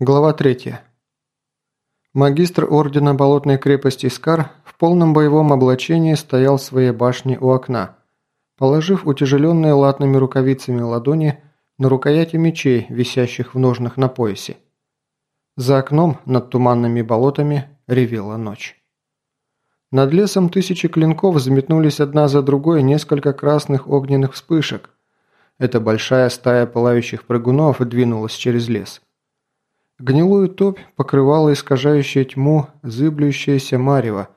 Глава 3. Магистр Ордена Болотной крепости Скар в полном боевом облачении стоял в своей башне у окна, положив утяжеленные латными рукавицами ладони на рукояти мечей, висящих в ножнах на поясе. За окном, над туманными болотами, ревела ночь. Над лесом тысячи клинков взметнулись одна за другой несколько красных огненных вспышек. Эта большая стая пылающих прыгунов двинулась через лес – Гнилую топь покрывала искажающая тьму зыблющаяся марево.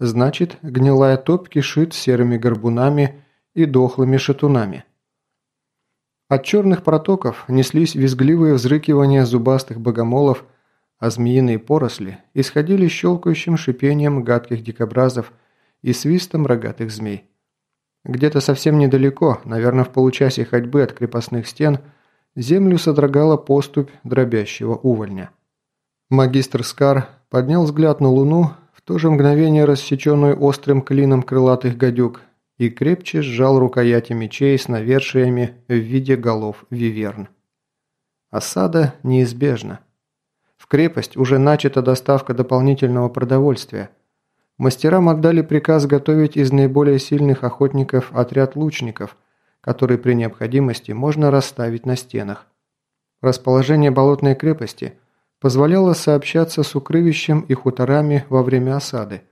Значит, гнилая топь кишит серыми горбунами и дохлыми шатунами. От черных протоков неслись визгливые взрыкивания зубастых богомолов, а змеиные поросли исходили щелкающим шипением гадких дикобразов и свистом рогатых змей. Где-то совсем недалеко, наверное, в получасе ходьбы от крепостных стен – Землю содрогала поступь дробящего увольня. Магистр Скар поднял взгляд на луну, в то же мгновение рассеченную острым клином крылатых гадюк, и крепче сжал рукояти мечей с навершиями в виде голов виверн. Осада неизбежна. В крепость уже начата доставка дополнительного продовольствия. Мастерам отдали приказ готовить из наиболее сильных охотников отряд лучников – который при необходимости можно расставить на стенах. Расположение болотной крепости позволяло сообщаться с укрывищем и хуторами во время осады.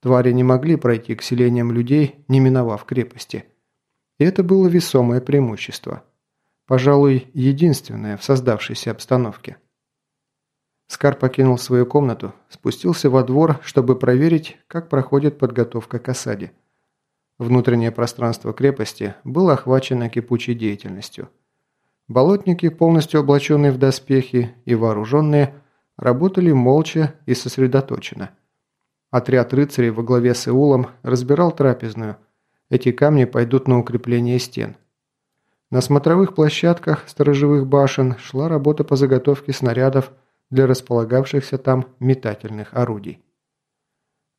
Твари не могли пройти к селениям людей, не миновав крепости. И это было весомое преимущество. Пожалуй, единственное в создавшейся обстановке. Скар покинул свою комнату, спустился во двор, чтобы проверить, как проходит подготовка к осаде. Внутреннее пространство крепости было охвачено кипучей деятельностью. Болотники, полностью облаченные в доспехи и вооруженные, работали молча и сосредоточенно. Отряд рыцарей во главе с Иулом разбирал трапезную. Эти камни пойдут на укрепление стен. На смотровых площадках сторожевых башен шла работа по заготовке снарядов для располагавшихся там метательных орудий.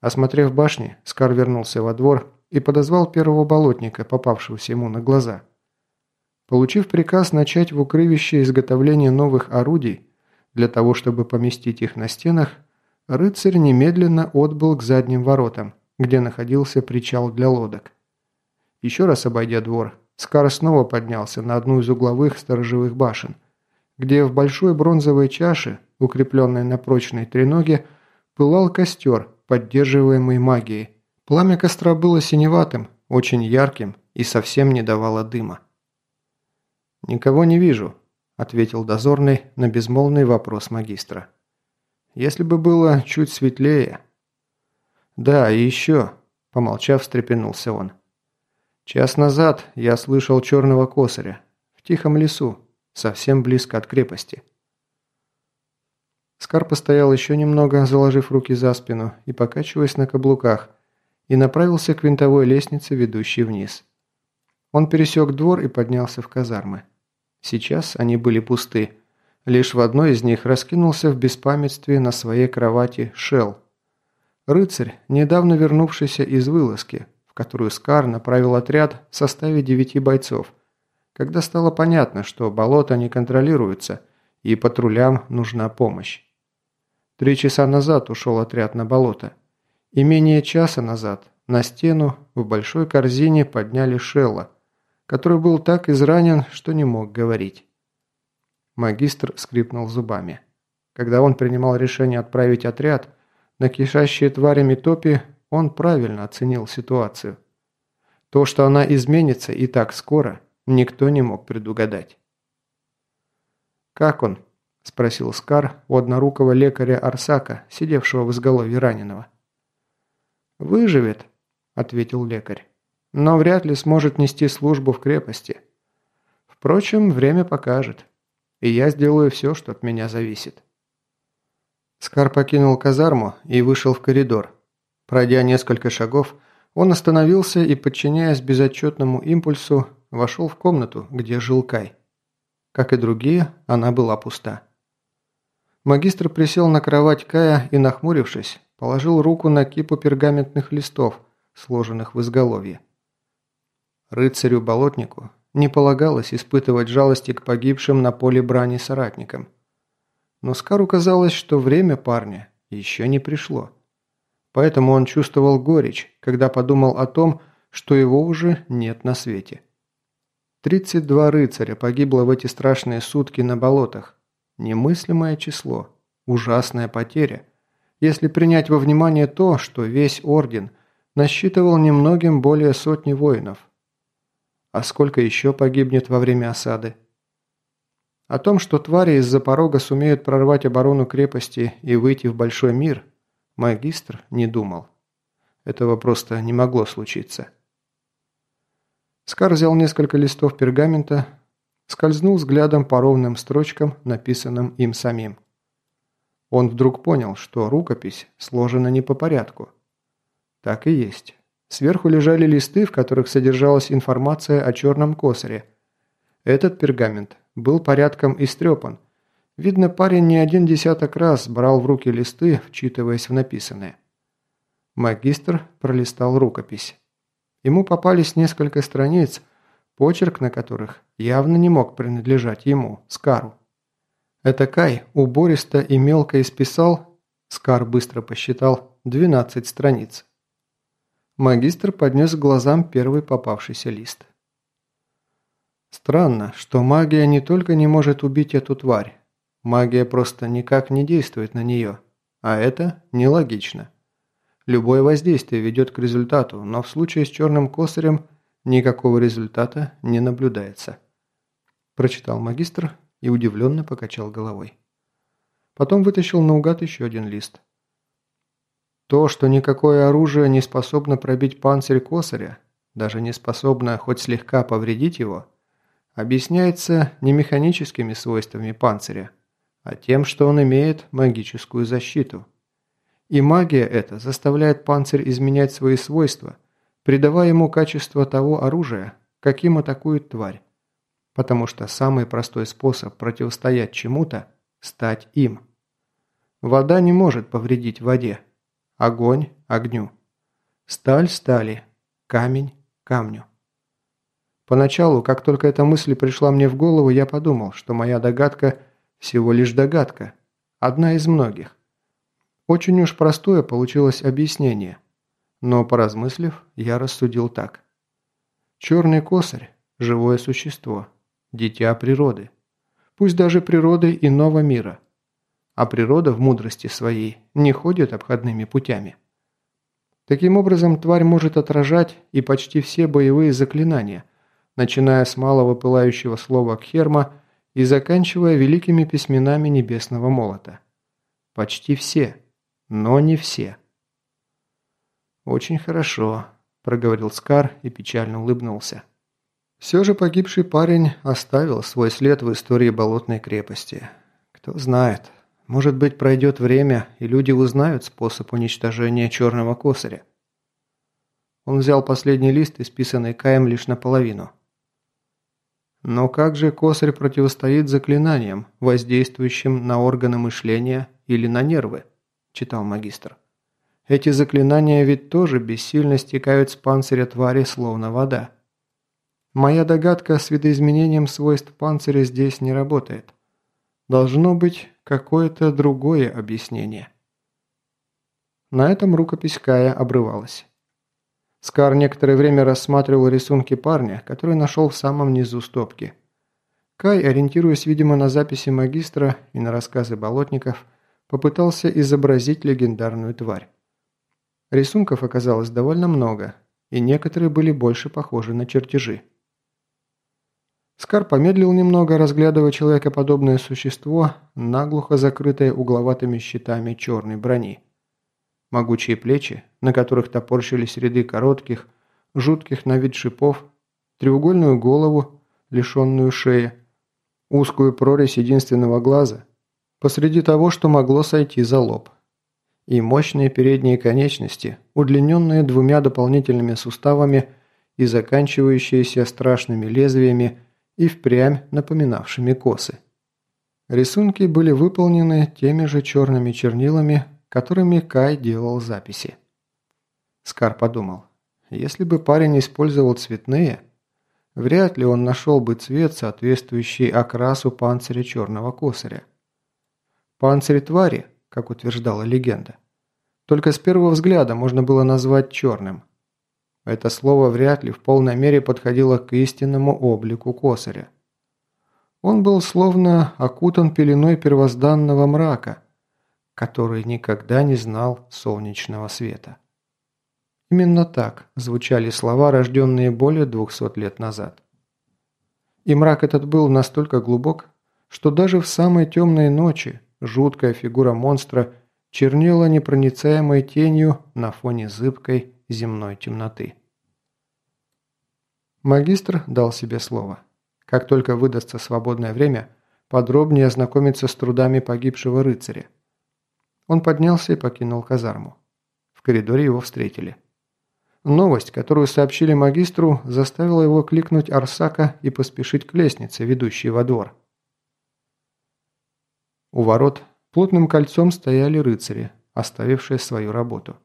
Осмотрев башни, Скар вернулся во двор и подозвал первого болотника, попавшегося ему на глаза. Получив приказ начать в укрывище изготовление новых орудий, для того, чтобы поместить их на стенах, рыцарь немедленно отбыл к задним воротам, где находился причал для лодок. Еще раз обойдя двор, Скар снова поднялся на одну из угловых сторожевых башен, где в большой бронзовой чаше, укрепленной на прочной треноге, пылал костер, поддерживаемый магией, Пламя костра было синеватым, очень ярким и совсем не давало дыма. «Никого не вижу», – ответил дозорный на безмолвный вопрос магистра. «Если бы было чуть светлее...» «Да, и еще», – помолчав, встрепенулся он. «Час назад я слышал черного косаря. В тихом лесу, совсем близко от крепости». Скар постоял еще немного, заложив руки за спину и покачиваясь на каблуках, и направился к винтовой лестнице, ведущей вниз. Он пересек двор и поднялся в казармы. Сейчас они были пусты. Лишь в одной из них раскинулся в беспамятстве на своей кровати Шел. Рыцарь, недавно вернувшийся из вылазки, в которую Скар направил отряд в составе девяти бойцов, когда стало понятно, что болота не контролируются и патрулям нужна помощь. Три часа назад ушел отряд на болото. И менее часа назад на стену в большой корзине подняли Шелла, который был так изранен, что не мог говорить. Магистр скрипнул зубами. Когда он принимал решение отправить отряд на кишащие тварями топи, он правильно оценил ситуацию. То, что она изменится и так скоро, никто не мог предугадать. «Как он?» – спросил Скар у однорукого лекаря Арсака, сидевшего в изголовье раненого. «Выживет», – ответил лекарь, – «но вряд ли сможет нести службу в крепости. Впрочем, время покажет, и я сделаю все, что от меня зависит». Скар покинул казарму и вышел в коридор. Пройдя несколько шагов, он остановился и, подчиняясь безотчетному импульсу, вошел в комнату, где жил Кай. Как и другие, она была пуста. Магистр присел на кровать Кая и, нахмурившись, положил руку на кипу пергаментных листов, сложенных в изголовье. Рыцарю-болотнику не полагалось испытывать жалости к погибшим на поле брани соратникам. но Скару казалось, что время парня еще не пришло. Поэтому он чувствовал горечь, когда подумал о том, что его уже нет на свете. 32 рыцаря погибло в эти страшные сутки на болотах. Немыслимое число, ужасная потеря, если принять во внимание то, что весь орден насчитывал немногим более сотни воинов. А сколько еще погибнет во время осады? О том, что твари из-за порога сумеют прорвать оборону крепости и выйти в большой мир, магистр не думал. Этого просто не могло случиться. Скар взял несколько листов пергамента, скользнул взглядом по ровным строчкам, написанным им самим. Он вдруг понял, что рукопись сложена не по порядку. Так и есть. Сверху лежали листы, в которых содержалась информация о черном косаре. Этот пергамент был порядком истрепан. Видно, парень не один десяток раз брал в руки листы, вчитываясь в написанное. Магистр пролистал рукопись. Ему попались несколько страниц, почерк на которых явно не мог принадлежать ему, Скару. Это Кай убористо и мелко исписал, Скар быстро посчитал, 12 страниц. Магистр поднес к глазам первый попавшийся лист. Странно, что магия не только не может убить эту тварь, магия просто никак не действует на нее, а это нелогично. Любое воздействие ведет к результату, но в случае с черным косарем никакого результата не наблюдается. Прочитал магистр и удивленно покачал головой. Потом вытащил наугад еще один лист. То, что никакое оружие не способно пробить панцирь косаря, даже не способно хоть слегка повредить его, объясняется не механическими свойствами панциря, а тем, что он имеет магическую защиту – и магия эта заставляет панцирь изменять свои свойства, придавая ему качество того оружия, каким атакует тварь. Потому что самый простой способ противостоять чему-то – стать им. Вода не может повредить воде. Огонь – огню. Сталь – стали. Камень – камню. Поначалу, как только эта мысль пришла мне в голову, я подумал, что моя догадка – всего лишь догадка, одна из многих. Очень уж простое получилось объяснение. Но, поразмыслив, я рассудил так. Черный косарь – живое существо, дитя природы. Пусть даже природы иного мира. А природа в мудрости своей не ходит обходными путями. Таким образом, тварь может отражать и почти все боевые заклинания, начиная с малого пылающего слова «кхерма» и заканчивая великими письменами небесного молота. Почти все – но не все. «Очень хорошо», – проговорил Скар и печально улыбнулся. Все же погибший парень оставил свой след в истории Болотной крепости. Кто знает, может быть пройдет время, и люди узнают способ уничтожения черного косаря. Он взял последний лист, исписанный Каем лишь наполовину. Но как же косарь противостоит заклинаниям, воздействующим на органы мышления или на нервы? читал магистр. Эти заклинания ведь тоже бессильно стекают с панциря твари, словно вода. Моя догадка с видоизменением свойств панциря здесь не работает. Должно быть какое-то другое объяснение. На этом рукопись Кая обрывалась. Скар некоторое время рассматривал рисунки парня, который нашел в самом низу стопки. Кай, ориентируясь, видимо, на записи магистра и на рассказы болотников, попытался изобразить легендарную тварь. Рисунков оказалось довольно много, и некоторые были больше похожи на чертежи. Скар помедлил немного, разглядывая человекоподобное существо, наглухо закрытое угловатыми щитами черной брони. Могучие плечи, на которых топорщились ряды коротких, жутких на вид шипов, треугольную голову, лишенную шеи, узкую прорезь единственного глаза – посреди того, что могло сойти за лоб. И мощные передние конечности, удлиненные двумя дополнительными суставами и заканчивающиеся страшными лезвиями и впрямь напоминавшими косы. Рисунки были выполнены теми же черными чернилами, которыми Кай делал записи. Скар подумал, если бы парень использовал цветные, вряд ли он нашел бы цвет, соответствующий окрасу панциря черного косаря. Панцирь твари, как утверждала легенда, только с первого взгляда можно было назвать черным. Это слово вряд ли в полной мере подходило к истинному облику косаря. Он был словно окутан пеленой первозданного мрака, который никогда не знал солнечного света. Именно так звучали слова, рожденные более двухсот лет назад. И мрак этот был настолько глубок, что даже в самой темной ночи жуткая фигура монстра чернела непроницаемой тенью на фоне зыбкой земной темноты. Магистр дал себе слово. Как только выдастся свободное время, подробнее ознакомиться с трудами погибшего рыцаря. Он поднялся и покинул казарму. В коридоре его встретили. Новость, которую сообщили магистру, заставила его кликнуть Арсака и поспешить к лестнице, ведущей во двор. У ворот плотным кольцом стояли рыцари, оставившие свою работу.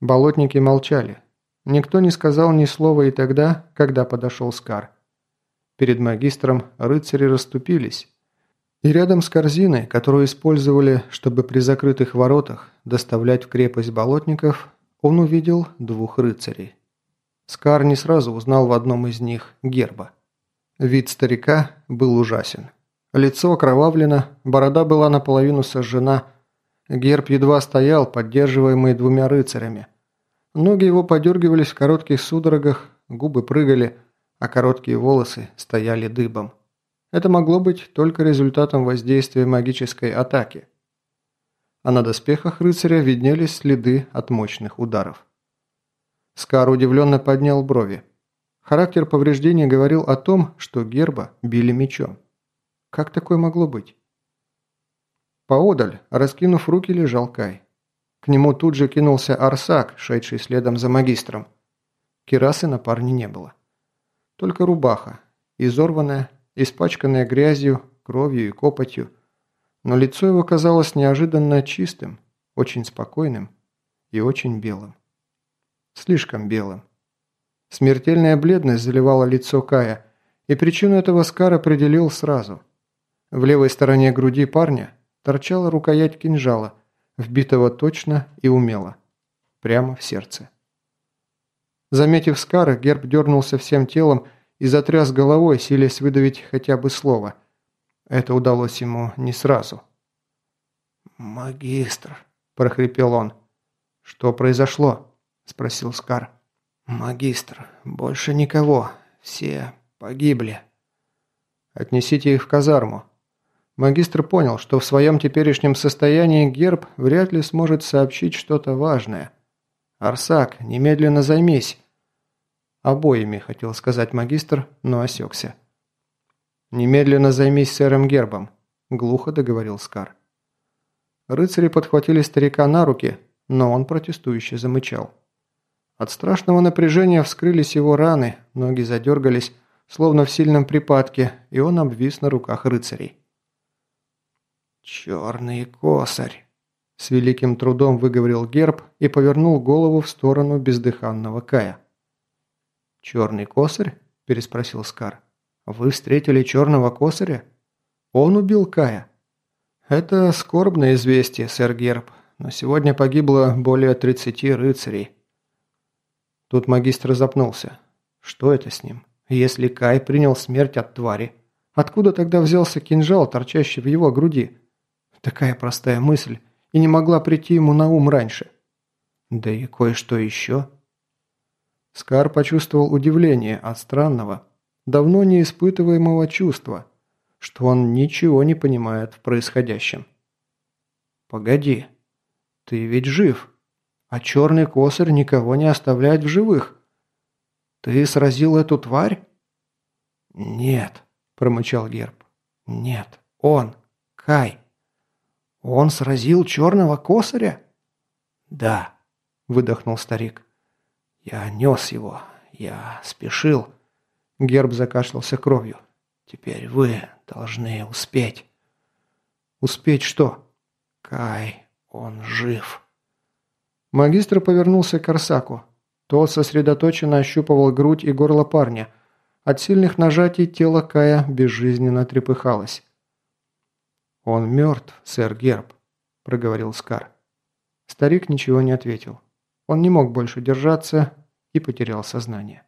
Болотники молчали. Никто не сказал ни слова и тогда, когда подошел Скар. Перед магистром рыцари расступились, и рядом с корзиной, которую использовали, чтобы при закрытых воротах доставлять в крепость болотников, он увидел двух рыцарей. Скар не сразу узнал в одном из них герба. Вид старика был ужасен. Лицо окровавлено, борода была наполовину сожжена. Герб едва стоял, поддерживаемый двумя рыцарями. Ноги его подергивались в коротких судорогах, губы прыгали, а короткие волосы стояли дыбом. Это могло быть только результатом воздействия магической атаки – а на доспехах рыцаря виднелись следы от мощных ударов. Скар удивленно поднял брови. Характер повреждения говорил о том, что герба били мечом. Как такое могло быть? Поодаль, раскинув руки, лежал Кай. К нему тут же кинулся Арсак, шедший следом за магистром. Кирасы на парне не было. Только рубаха, изорванная, испачканная грязью, кровью и копотью, но лицо его казалось неожиданно чистым, очень спокойным и очень белым. Слишком белым. Смертельная бледность заливала лицо Кая, и причину этого Скар определил сразу. В левой стороне груди парня торчала рукоять кинжала, вбитого точно и умело, прямо в сердце. Заметив Скара, Герб дернулся всем телом и затряс головой, силясь выдавить хотя бы слово – это удалось ему не сразу. «Магистр», – прохрипел он. «Что произошло?» – спросил Скар. «Магистр, больше никого. Все погибли». «Отнесите их в казарму». Магистр понял, что в своем теперешнем состоянии Герб вряд ли сможет сообщить что-то важное. «Арсак, немедленно займись!» «Обоими», – хотел сказать магистр, но осекся. «Немедленно займись сэром Гербом», – глухо договорил Скар. Рыцари подхватили старика на руки, но он протестующе замычал. От страшного напряжения вскрылись его раны, ноги задергались, словно в сильном припадке, и он обвис на руках рыцарей. «Черный косарь!» – с великим трудом выговорил Герб и повернул голову в сторону бездыханного Кая. «Черный косарь?» – переспросил Скар. Вы встретили черного косаря? Он убил Кая. Это скорбное известие, сэр Герб, но сегодня погибло более 30 рыцарей. Тут магистр запнулся. Что это с ним? Если Кай принял смерть от твари, откуда тогда взялся кинжал, торчащий в его груди? Такая простая мысль, и не могла прийти ему на ум раньше. Да и кое-что еще. Скар почувствовал удивление от странного, давно не испытываемого чувства, что он ничего не понимает в происходящем. «Погоди, ты ведь жив, а черный косарь никого не оставляет в живых. Ты сразил эту тварь?» «Нет», – промычал Герб. «Нет, он, Кай. Он сразил черного косаря?» «Да», – выдохнул старик. «Я нес его, я спешил». Герб закашлялся кровью. «Теперь вы должны успеть». «Успеть что?» «Кай, он жив». Магистр повернулся к Арсаку. Тот сосредоточенно ощупывал грудь и горло парня. От сильных нажатий тело Кая безжизненно трепыхалось. «Он мертв, сэр Герб», – проговорил Скар. Старик ничего не ответил. Он не мог больше держаться и потерял сознание.